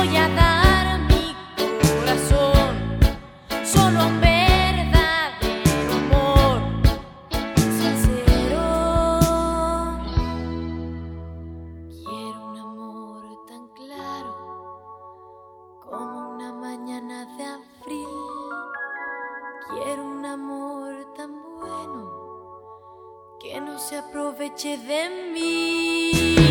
Voy a dar a mi corazón solo verdadero amor sincero. Quiero un amor tan claro como una mañana de alfrí. Quiero un amor tan bueno que no se aproveche de mí.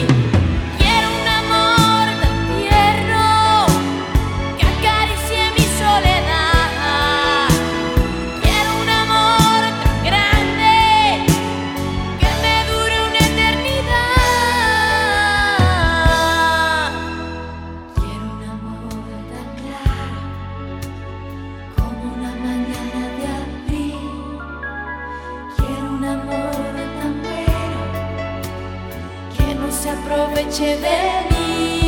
Se aproveche de mí.